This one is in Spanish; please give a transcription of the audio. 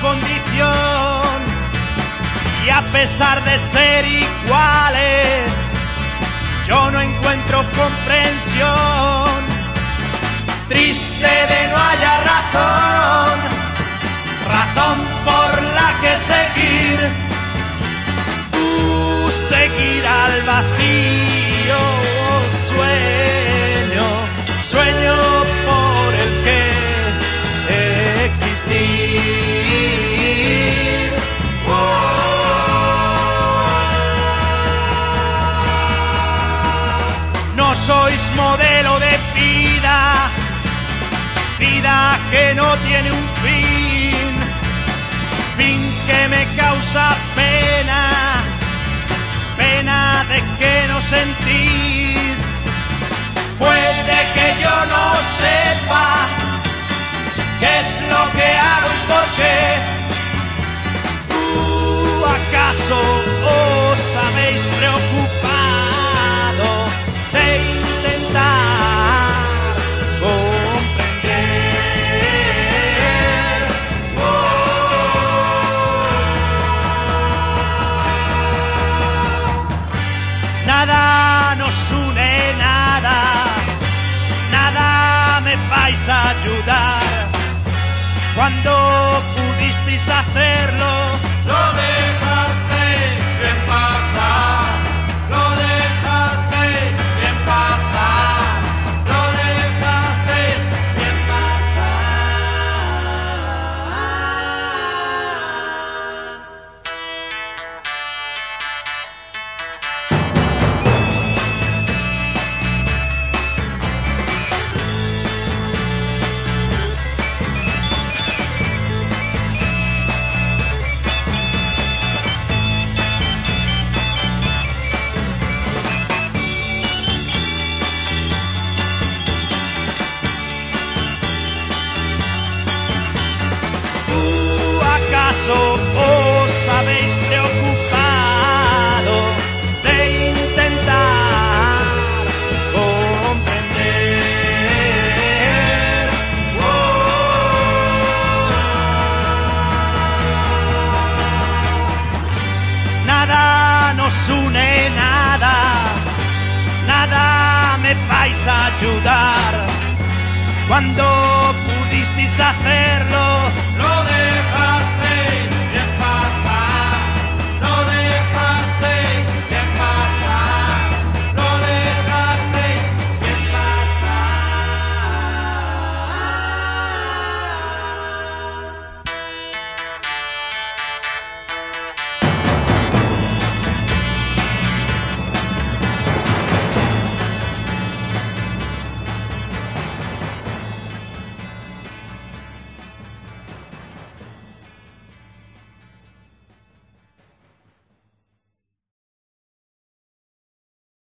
condición y a pesar de ser iguales, yo no encuentro comprensión. Triste sois modelo de vida, vida que no tiene un fin, fin que me causa pena, pena de que no sentís. Puede que yo no sepa qué es lo que hago y por qué. ¿Tú acaso me vais a ayudar. Cuando pudisteis hacerlo, Lo acaso os habéis preocupado de intentar comprender? Nada nos une, nada, nada me vais a ayudar. Cuando